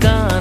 gone